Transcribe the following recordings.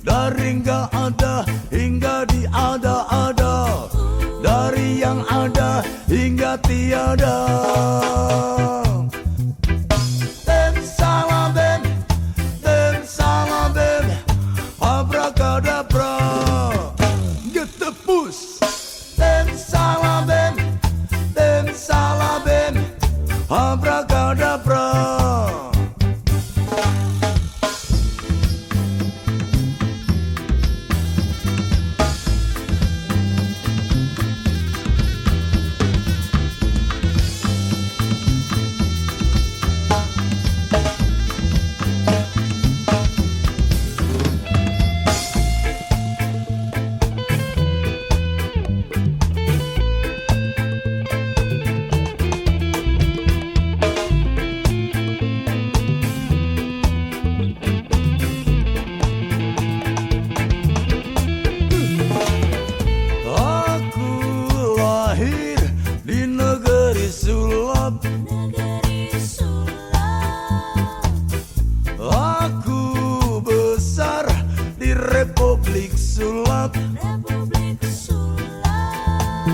Dari nggak ada hingga diada-ada Dari yang ada hingga tiada. Dem salam salam dem Abracadabra Get the push Dem salam salam Republik Sulap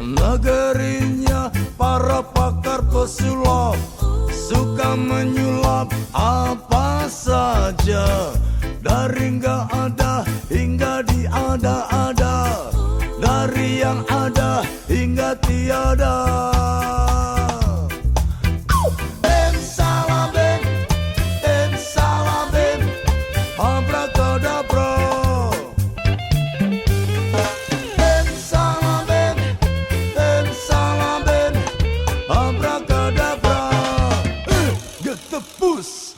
Negerinya para pakar pesulap Suka menyulap apa saja. Dari nggak ada hingga diada-ada Dari yang ada hingga tiada the.